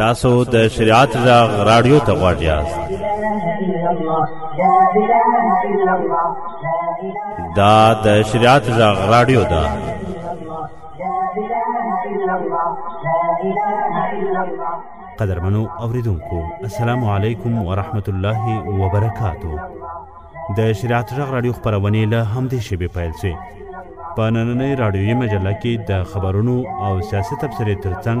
تاسو د شریعت غږ رادیو ته غواړئ یاست دا د شریعت غږ رادیو ده قدرمنو اوریدونکو السلام علیکم ورحمت الله وبرکاتو د شریعت غږ رادیو خبرونه له همدې شیبې پیل شوه په نننۍ رادیویي مجله کې د خبرونو او سیاست تبصرې ترڅنګ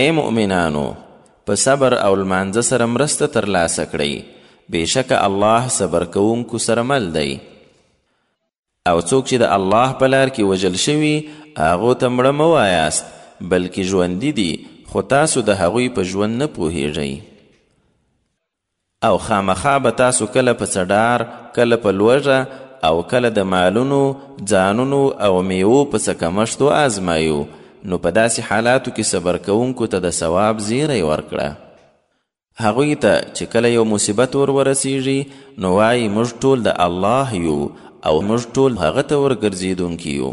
ای مؤمنانو! په صبر او لمانځه سره مرسته ترلاسه کړئ، بېشکه الله صبر کوونکو سره مل دی. او څوک چې د الله په لار کې وژل شوي، هغو ته مړه مه وایاست، بلکې ژوندي دي، خو تاسو د هغوی په ژوند نه پوهېږئ. او خامخا به تاسو کله په څډار، کله په لوږه او کله د مالونو، ځانونو او مېوو په څه کمښت و آزمایو، نو په داسې حالاتو کې صبر کوونکو ته د ثواب زېری ورکړه. هغوی ته چې کله یو مصیبت ور ورسېږي، نو وايي، موږ ټول د الله یو او موږ ټول هغه ته ورګرځېدونکي یو.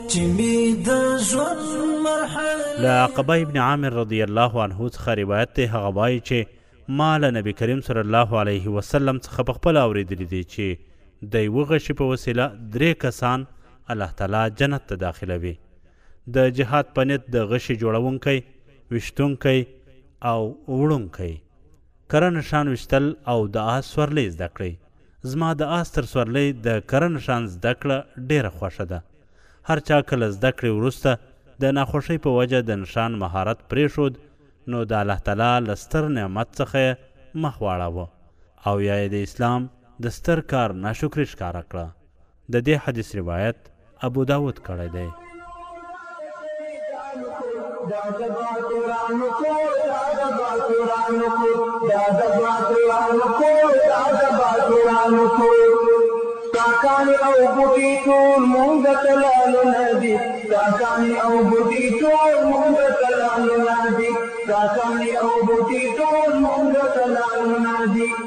چې می د ژوند مرحله له عقبه ابن عامر رضی الله عنه څخه روایت دی هغه وایي چې ما له نبی کریم صلی الله علیه وسلم څخه په خپل اوریدلی دی چې د یوه غشي په وسیله درې کسان الله تعالی جنت ته داخلوي د جهاد په نیت د غشي جوړونکی وشتونکی او وړونکی کره نشان وشتل او د آس سورلۍ زده کړئ زما د آس تر سورلۍ د کره نښان زده کړه ډېره خوښه ده. هر چا که له زده کړې وروسته د ناخوښۍ په وجه د نښان مهارت پرېښود، نو د الله تعالی له ستر نعمت څخه یې مخ واړاوه او یا یې د اسلام د ستر کار ناشکري ښکاره کړه. د دې حدیث روایت ابو داود کړی دی.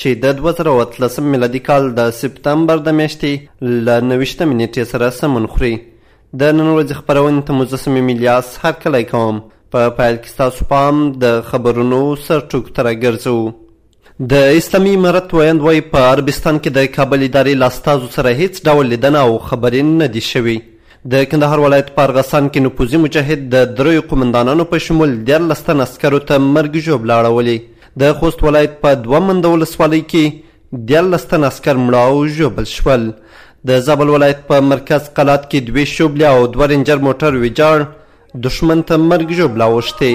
چې د دوه زره او اتلسم میلادي کال د سپتمبر د میاشتې له نویشتمې نیټې سره سمون خوري د نن ورځې خپرونې ته مجسم میلیاس هرکلی کوم په پیل کې ستاسو پام د خبرونو سرټوکو ته راګرځو د اسلامي امارت ویاند وایي په عربستان کې د کابل ادارې له استازو سره هیڅ ډول لیدنه او خبرې نه دي شوي د کندهار ولایت په ارغسان کې نفوذي مجاهد د دریو قومندانانو په شمول دیارلس تن عسکرو ته مرګ ژوبله اړولې د خوست ولایت په دوه منده ولسوالۍ کې دیارلس تن عسکر مړه او ژوبل شول د زابل ولایت په مرکز قلات کې دوې شوبلې او دوه رینجر موټر ویجاړ دښمن ته مرګ ژوبله اوښتې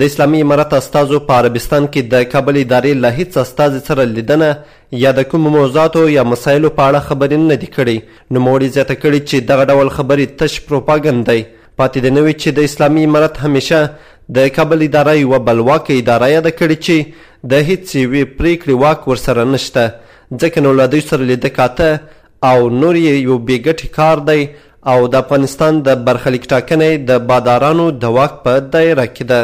د اسلامي امارت استازو په عربستان کې د کابل ادارې له هیڅ استازي سره لیدنه یا د کومو موضوعاتو یا مسایلو په اړه خبرې نه دي کړې نوموړي زیاته کړې چې دغه ډول خبرې تش پروپاګند دی پاتې د نوې چې د اسلامي امارت همیشه د کابل اداره یوه بلواکه اداره یاده کړې چې د هیڅ یوې پریکړې واک ورسره نشته ځکه نو له دوی سره لیده کاته او نور یې یو بې ګټې کار دی او د افغانستان د برخلیک ټاکنه د بادارانو د واک په دایره کې ده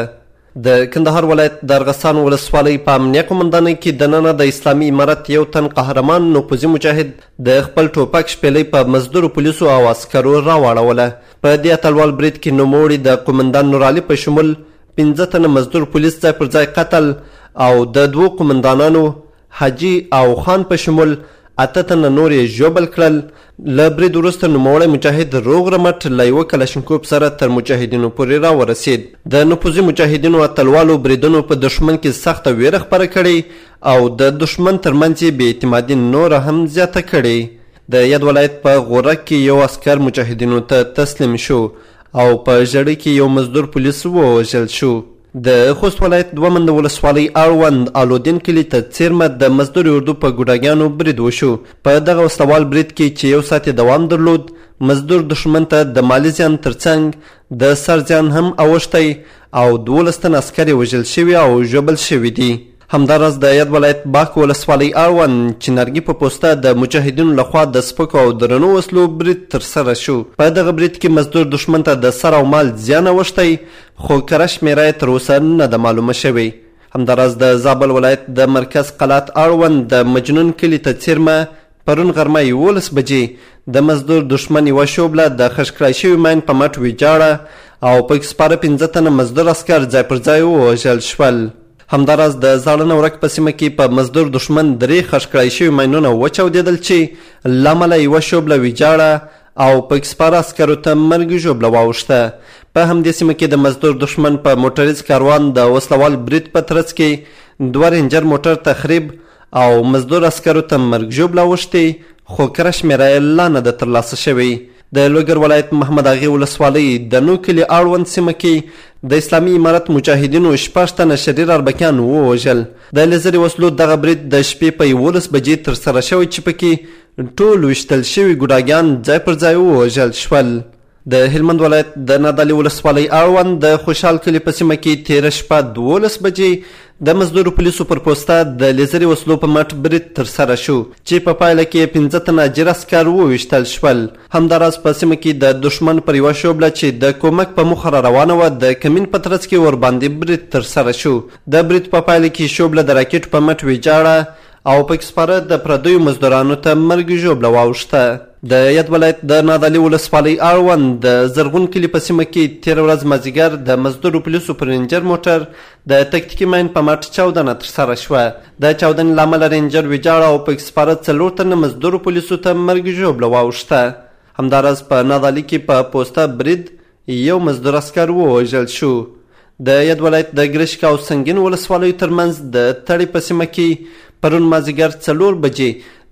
د کندهار ولایت د ارغستان ولسوالۍ په امنیه قومندانۍ کې د ننه د اسلامي امارت یو تن قهرمان نفوذي مجاهد د خپل ټوپک شپېلۍ په مزدورو پولیسو او عسکرو راواړوله په دې اتلوال برید کې نوموړي د قومندان نورعلي په شمول پنځه تنه مزدور پولیس ځای پر ځای قتل او د دوو قومندانانو حاجي او خان په شمول اته تنه نور یې ژوبل کړل. له برید وروسته نوموړی مجاهد روغ رمټ له یوه کلشنکوف سره تر مجاهدینو پورې راورسید. د نفوذي مجاهدینو اتلوالو بریدونو په دښمن کې سخته ویره خپره کړې او د دښمن تر منځ یې بې اعتمادي نوره هم زیاته کړې. د یاد ولایت په غورک کې یو عسکر مجاهدینو ته تسلیم شو او په ژړۍ کې یو مزدور پولیس ووژل شو. د خوست ولایت دوه مند ولسوالۍ اړوند الودین کلي ته څیرمه د مزدور اردو په ګوډاګیانو برید وشو په دغه وسلوال برید کې چې یو ساعت دوام درلود مزدور دښمن ته د مالي زیان ترڅنګ د سر زیان هم اوښتی او دولس تن عسکر یې وژل شوي او ژوبل شوي دي همداراز د یاد ولایت باک ولسوالۍ اړوند چنارګي په پوسته د مجاهدینو لخوا د سپکو او درنو وسلو برید ترسره شو. په دغه برید کې مزدور دښمن ته د سر او مال زیان اوښتی، خو کره شمېره یې تر اوسه نه ده معلومه شوې. همداراز د زابل ولایت د مرکز قلات اړوند د مجنون کلي ته څېرمه پرون غرمه یوولس بجې د مزدور دښمن یوه شوبله د خښ کړای شوي ماین په مټ ویجاړه او پکې سپاره پنځه تنه مزدور عسکر ځای پر ځای ووژل شول. همداراز د زاړه نورک په سیمه کې په مزدور دښمن درې خښ کړای شوي ماینونه وچاودېدل چې له امله یوه شوبله ویجاړه او پکې سپاره عسکرو ته مرګي ژوبله واوښته په همدې سیمه کې د مزدور دښمن په موټریز کاروان د وسلوال برید په ترڅ کې دوه رینجر موټر تخریب او مزدور عسکرو ته مرګ ژوبله اوښتې خو کره شمېره یې لا نه ده ترلاسه شوې د لوګر ولایت محمد اغې ولسوالۍ دنو کلي اړوند سیمه کې د اسلامي امارت مجاهدینو شپږ تنه شریر اربکیان ووژل. د لیزري وسلو دغه برید د شپې په یولس بجې ترسره شوی چې پکې ټول ویشتل شوي ګوډاګیان ځای پر ځای ووژل شول. د هلمند ولایت د نادعلي ولسوالۍ اړوند د خوشحال کلي په سیمه کې تېره شپه دوولس بجې د مزدور پولیسو پر پوسته د لیزري وسلو په مټ برید ترسره شو چې په پایله کې یې پنځه تنه اجیر عسکر وویشتل شول. همداراز په سیمه کې د دښمن پر یوه شوبله چې د کومک په موخه را روانه وه د کمین په ترڅ کې ورباندې برید ترسره شو. د برید په پایله کې شوبله د راکټ په مټ ویجاړه او پکې سپاره د پردیو مزدورانو ته مرګ ژوبله واوښته. د یاد ولایت د نادعلي ولسوالۍ اړوند د زرغون کلي په سیمه کې تېره ورځ مازدیګر د مزدورو پولیسو پر رینجر موټر د تکتیکي ماین په مټ چاودنه ترسره شوه. د چاودنې له امله رینجر ویجاړ او پکې سپاره څلور تنه مزدورو پولیسو ته مرګ ژوبله واوښته. همداراز په نادعلي کې په پوسته برید یو مزدور عسکر ووژل شو. د یاد ولایت د ګرشک او سنګین ولسوالیو ترمنځ د تړې په سیمه کې پرون مازیګر څلور بجې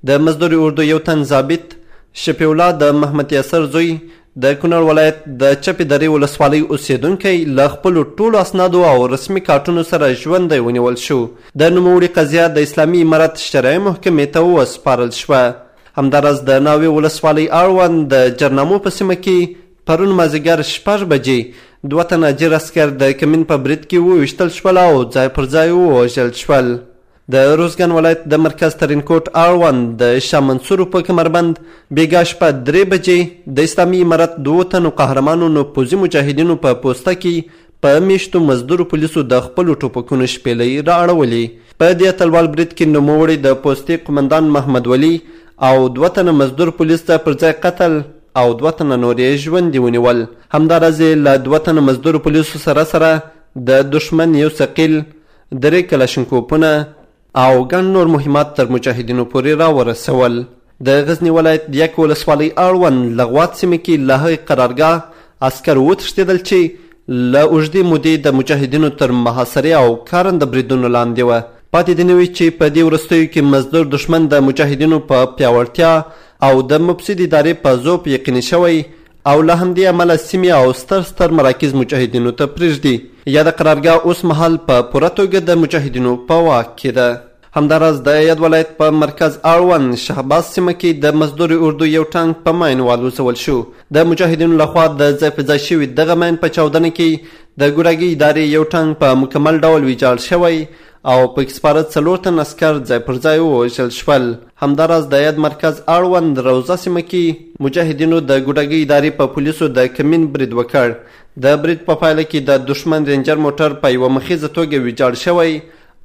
د مزدوري اردو یو تن ضابط شفیع الله د محمد یاسر زوی د کونړ ولایت د چپې درې ولسوالۍ اوسېدونکی له خپلو ټولو اسنادو او رسمي کارټونو سره ژوندی ونیول شو. د نوموړي قضیه د اسلامي امارت شرعي محکمې ته وسپارل شوه. همداراز د ناوې ولسوالۍ اړوند د جرنامو په سیمه کې پرون مازیګر شپږ بجې دوه تنه اجیر عسکر د کمین په برید کې وویشتل شول او ځای پر ځای ووژل شول. د روزګان ولایت د مرکز ترینکوټ اړوند د شاه منصورو په کمربند بیګا شپه درې بجې د اسلامي امارت دوو تنو قهرمانو نفوذي مجاهدینو په پوسته کې په میشتو مزدورو پولیسو د خپلو ټوپکونو شپېلۍ را اړولې په دې اتلوال برید کې نوموړي د پوستې قومندان محمد ولي او دوه تنه مزدور پولیس ته پر ځای قتل او دوه تنه نور یې ژوندي ونیول همداراز یې له دوه تنه مزدور پولیسو سره سره د دښمن یو ثقیل درې کلاشنکوپونه او ګڼ نور مهمات تر مجاهدینو پورې راورسول د غزني ولایت د یک ولسوالۍ اړوند لغوات سیمې کې له هغې قرارګاه عسکر وتښتېدل چې له اوږدې مودې د مجاهدینو تر محاصرې او کارنده بریدونو لاندې وه پاتې دې نه وي چې په دې وروستیو کې مزدور دښمن د مجاهدینو په پیاوړتیا او د مفسد ادارې په ذوب یقیني شوی او له همدې امله سیمې او ستر ستر مراکز مجاهدینو ته پرېږدي. یاده قرارګاه اوس مهال په پوره توګه د مجاهدینو په واک کې ده. همداراز د یاد ولایت په مرکز اړوند شهباز سیمه کې د مزدور اردو یو ټانک په ماین والوزول شو. د مجاهدینو لخوا د ځای په ځای شوي دغه ماین په چاودنه کې د ګوراګي ادارې یو ټانک په مکمل ډول ویجاړ شوی او پکې سپاره څلور تن عسکر ځای پر ځای ووژل شول. همداراز د یاد مرکز اړوند روضه سیمه کې مجاهدینو د ګوډاګۍ ادارې په پولیسو د کمین برید وکړ. د برید په پایله کې د دښمن رینجر موټر په یوه مخیزه توګه ویجاړ شوی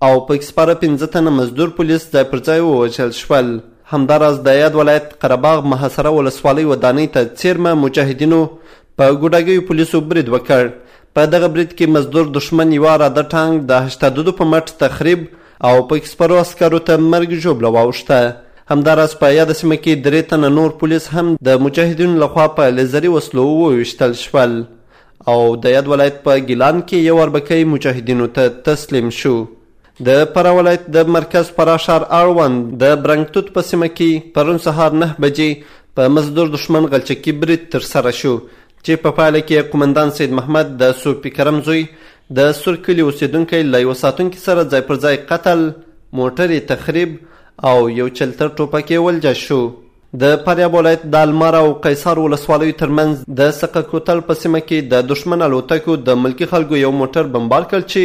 او پکې سپاره پنځه تنه مزدور پولیس ځای پر ځای ووژل شول. همداراز د یاد ولایت قرهباغ محاصره ولسوالۍ ودانۍ ته څېرمه مجاهدینو په ګوډاګیو پولیسو برید وکړ په دغه برید کې مزدور دښمن یوه اراده ټانګ د هشتادودو په مټ تخریب او پکې سپرو عسکرو ته مرګ ژوبله واوښته همداراز په یاده سیمه کې درې تنه نور پولیس هم د مجاهدینو لخوا په لیزري وسلو وویشتل شول او د یاد ولایت په ګیلان کې یو اربکی مجاهدینو ته تسلیم شو د فراه ولایت د مرکز فراه ښار اړوند د برنګ توت په سیمه کې پرون سهار نه بجې په مزدور دښمن غلچکي برید ترسره شو چې په پایله کې قومندان سید محمد د صوفي کرم زوی د سور کلي اوسېدونکی له یوه ساتونکي سره ځای پر ځای قتل موټر یې تخریب او یو چلتر ټوپک یې ولجه شو د فاریاب ولایت د المار او قیصار ولسوالیو ترمنځ د سقه کوتل په سیمه کې د دښمن الوتکو د ملکي خلکو یو موټر بمبار کړ چې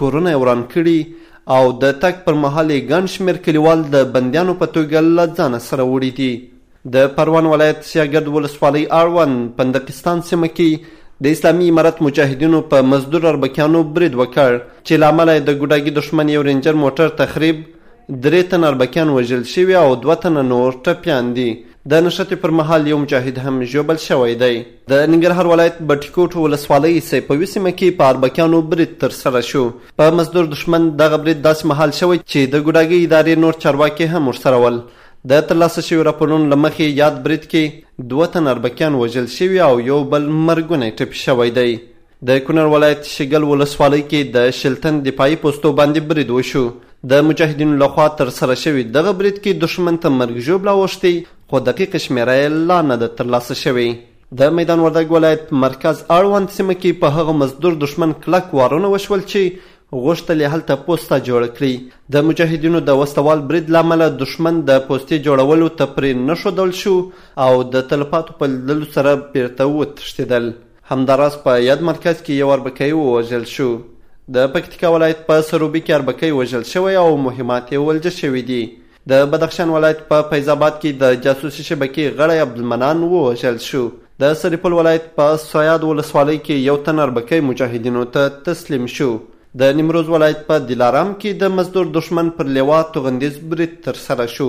کورونه یې وران کړي او د تګ پر مهال یې ګڼ شمېر کلیوال د بندیانو په توګه له ځانه سره وړي دي. د پروان ولایت سیاګرد ولسوالۍ اړوند پندقستان سیمه کې د اسلامي امارت مجاهدینو په مزدور اربکیانو برید وکړ چې له امله یې د ګوډاګي دښمن یو رینجر موټر تخریب، درې تنه اربکیان وژل شوي او دوه تنه نور ټپیان دي د نښتې پر مهال یو مجاهد هم ژوبل شوی دی. د ننګرهار ولایت بټي کوټ ولسوالۍ سیپوي سیمه کې په اربکیانو برید ترسره شو. په مزدور دښمن دغه برید داسې مهال شوی چې د ګوډاګۍ ادارې نور چارواکي هم ورسره ول. د ترلاسه شویو راپورونو له مخې یاد برید کې دوه تنه اربکیان وژل شوي او یو بل مرګونی ټپي شوی دی. د کونړ ولایت شګل ولسوالۍ کې د شلتن دفاعي پوستو باندې برید وشو. د مجاهدینو لخوا ترسره شوي دغه برید کې دښمن ته مرګ ژوبله اوښتې، خو دقیقه شمېره یې لا نه ده ترلاسه شوې. د میدان وردګ ولایت مرکز اړوند سیمه کې په هغه مزدور دښمن کلک وارونه وشول چې غوښتل یې هلته پوسته جوړه کړي. د مجاهدینو د وسله وال برید له امله دښمن د پوستې جوړولو ته پرې نه ښودل شو او د تلفاتو په لیدلو سره بېرته وتښتېدل. همداراز په ياد مرکز کې يو اربکی ووژل شو. د پکتيکا ولايت په سروبي کې اربکی وژل شوی او مهمات يې ولجه شوي دي. د بدخشان ولايت په فيض اباد کې د جاسوسي شبکې غړی عبدالمنان ووژل شو. د سرپل ولايت په صياد ولسوالۍ کې يو تن اربکی مجاهدينو ته تسليم شو. د نيمروز ولايت په دلارام کې د مزدور دښمن پر لوا توغنديز بريد ترسره شو.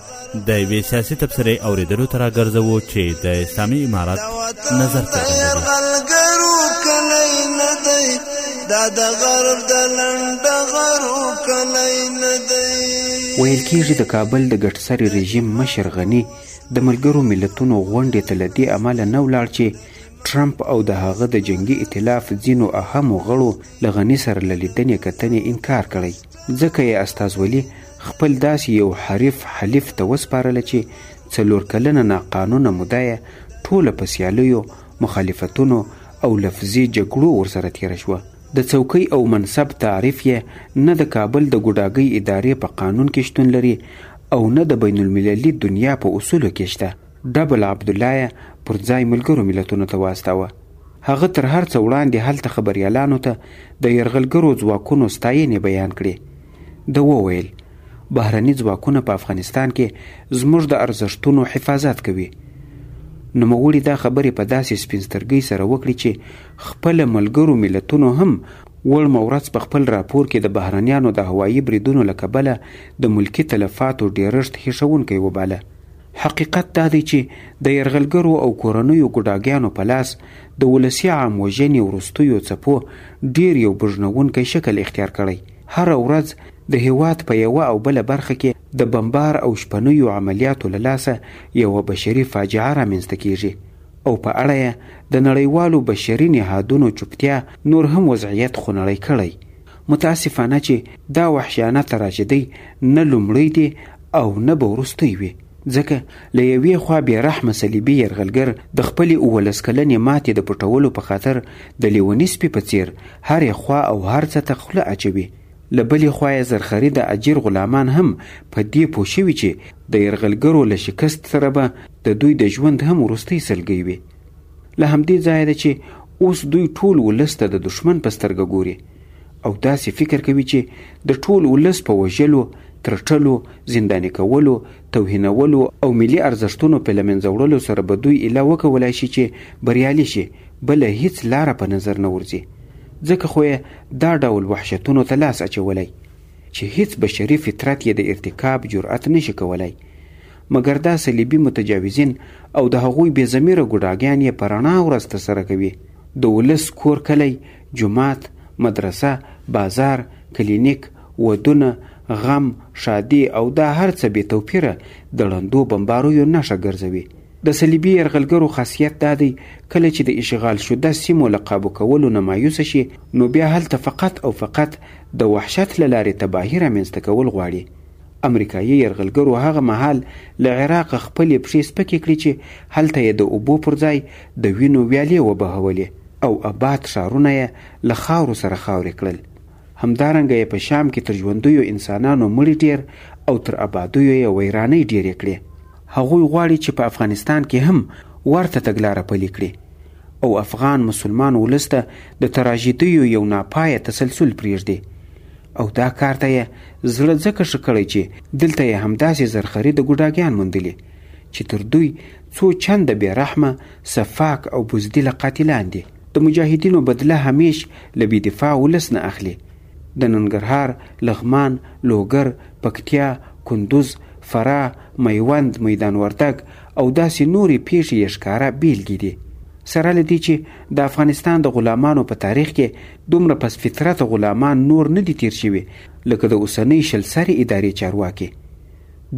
د یوې سیاسي تبصرې اورېدلو ته راګرځوو چې د اسلامي امارت نظر دا د غرب د لنډ غرو کلی نه دی ویل کیږي د کابل د ګټسري رژیم مشر غني د ملګرو ملتونو غونډې ته له دې امله نه ولاړ چې ټرمپ او د هغه د جنگي ائتلاف ځینو اهمو غړو له غني سره له لیدنې کتنې انکار کړی ځکه یې استازولي خپل داسې یو حریف حلیف ته وسپارله چې څلور کلنه ناقانونه موده یې ټوله په سیالیو مخالفتونو او لفظي جګړو ورسره تیره شوه د څوکۍ او منصب تعریف یې نه د کابل د ګوډاګۍ ادارې په قانون کې شتون لري او نه د بین المللي دنیا په اصولو کې شته ډبل عبدالله یې پر ځای ملګرو ملتونو ته واستاوه هغه تر هر څه وړاندې هلته خبریالانو ته د یرغلګرو ځواکونو ستاینې بیان کړې ده وویل، بهرني ځواکونه په افغانستان کې زموږ د ارزښتونو حفاظت کوي. نوموړي دا خبرې په داسې سپین سترګۍ سره وکړې چې خپله ملګرو ملتونو هم وړمه ورځ په خپل راپور کې د بهرنیانو د هوایي بریدونو له کبله د ملکي تلفاتو ډېرښت هیښوونکی وباله. حقیقت دا دی چې د یرغلګرو او کورنیو ګوډاګیانو په لاس د ولسي عام وژنې وروستیو څپو ډېر یو بوږنوونکی شکل اختیار کړی. هره ورځ د هېواد په یوه او بله برخه کې د بمبار او شپنیو عملیاتو له لاسه یوه بشري فاجعه رامنځته کیږي او په اړه یې د نړیوالو بشري نهادونو چوپتیا نور هم وضعیت خونړی کړی متاسفانه چې دا وحشیانه تراژیدۍ نه لومړۍ دي او نه به وروستۍ وي. ځکه له یوې خوا بې رحمه صلیبي یرغلګر د خپلې اوولس کلنې ماتې د پټولو په خاطر د لیوني سپي په څېر هرې خوا او هر څه ته خوله اچوي، له بلې خوا یې زرخري د اجیر غلامان هم په دې پوه شوي چې د یرغلګرو له شکست سره به د دوی د ژوند هم وروستۍ سلګۍ وي. له همدې ځایه ده چې اوس دوی ټول ولس ته د دښمن په سترګه ګوري او داسې فکر کوي چې د ټول ولس په وژلو ترټلو زنداني کولو توهینولو او ملي ارزښتونو په لمنځه وړلو سره به دوی اله وکولای شي چې بریالي شي بله هیڅ لاره په نظر نه ورځي ځکه خو یې دا ډول وحشتونو ته لاس اچولی چې هیڅ بشري فطرت یې د ارتکاب جرأت نشي کولای مګر دا صلیبي متجاوزین او د هغوی بې ضمیره ګوډاګیان یې په رڼا ورځ ترسره کوي، د ولس کور کلی، جومات، مدرسه، بازار، کلینیک، ودونه، غم، ښادي او دا هر څه بې توپیره د ړندو بمباریو نښه ګرځوي. د صلیبي یرغلګرو خاصیت دا دی، کله چې د اشغال شده سیمو له قابو کولو نه مایوسه شي، نو بیا هلته فقط او فقط د وحشت له لارې تباهي رامنځته کول غواړي. امریکایي یرغلګرو هغه مهال له عراقه خپلې پښې سپکې کړې چې هلته یې د اوبو پر ځای د وینو ویالې وبهولې او اباد ښارونه یې له خاورو سره خاورې کړل. همدارنګه یې په شام کې تر ژوندیو انسانانو مړي ډېر او تر ابادیو یې ویرانۍ ډېرې کړې. هغوی غواړي چې په افغانستان کې هم ورته تګلاره پلې کړي. او افغان مسلمان ولس ته د تراژیدیو یو ناپایه تسلسل پرېږدي او دا کار ته یې زړه ځکه ښه کړی چې دلته یې همداسې زرخري د ګوډاګیان موندلي چې تر دوی څو چنده بې رحمه، سفاک او بزدله قاتلان دي. د مجاهدینو بدله همیش له بې دفاع ولس نه اخلي. د ننګرهار، لغمان، لوګر، پکتیا، کندوز، فراه، میوند، میدان وردګ او داسې نورې پېښې یې ښکاره بېلګې دي. سره له دې چې د افغانستان د غلامانو په تاریخ کې دومره پس فطرته غلامان نور نه دي تېر شوي لکه د اوسنۍ شل سرې ادارې چارواکي.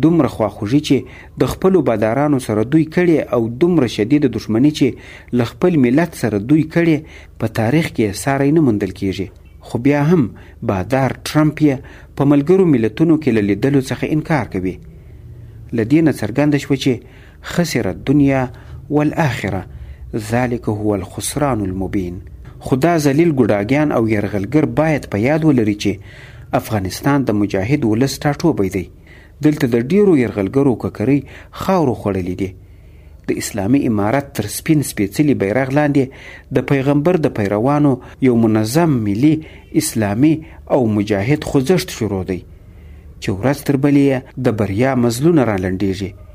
دومره خواخوږي چې د خپلو بادارانو سره دوی کړې او دومره شديده دښمني چې له خپل ملت سره دوی کړې په تاريخ کې يې ساری نه موندل کيږي خو بيا هم بادار ټرمپ يې په ملګرو ملتونو کې له ليدلو څخه انکار کوي له دې نه څرګنده شوه چې خسر الدنيا والآخره ذلک هو الخسران المبين خو دا ذليل ګوډاګيان او يرغلګر بايد په ياد ولري چې افغانستان د مجاهد ولس ټاټوبی دی دلته د ډيرو يرغلګرو ککرۍ خاورو خوړلې دي د اسلامي امارت تر سپين سپيڅلي بيرغ لاندې د پيغمبر د پيروانو يو منظم ملي اسلامي او مجاهد خوځښت شروع دی چې ورځ تر بلې يې د بريا مزلونه رالنډيږي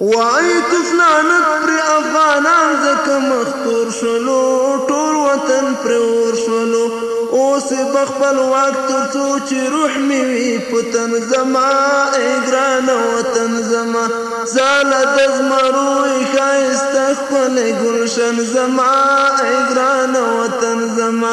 وایی تف لعنت پر افغانان ځکه مخ تور شولو ټول وطن پر اور شولو اوس به خپل واک تر څو چې روح می وی په تن زما ای ګران وطن زما زاله د زمرو ای ښایسته ښکلی ګلشن زما ای ګران وطن زما